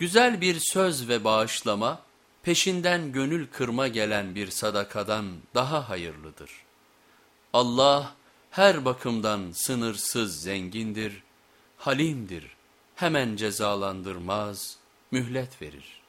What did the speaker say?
Güzel bir söz ve bağışlama, peşinden gönül kırma gelen bir sadakadan daha hayırlıdır. Allah her bakımdan sınırsız zengindir, halimdir, hemen cezalandırmaz, mühlet verir.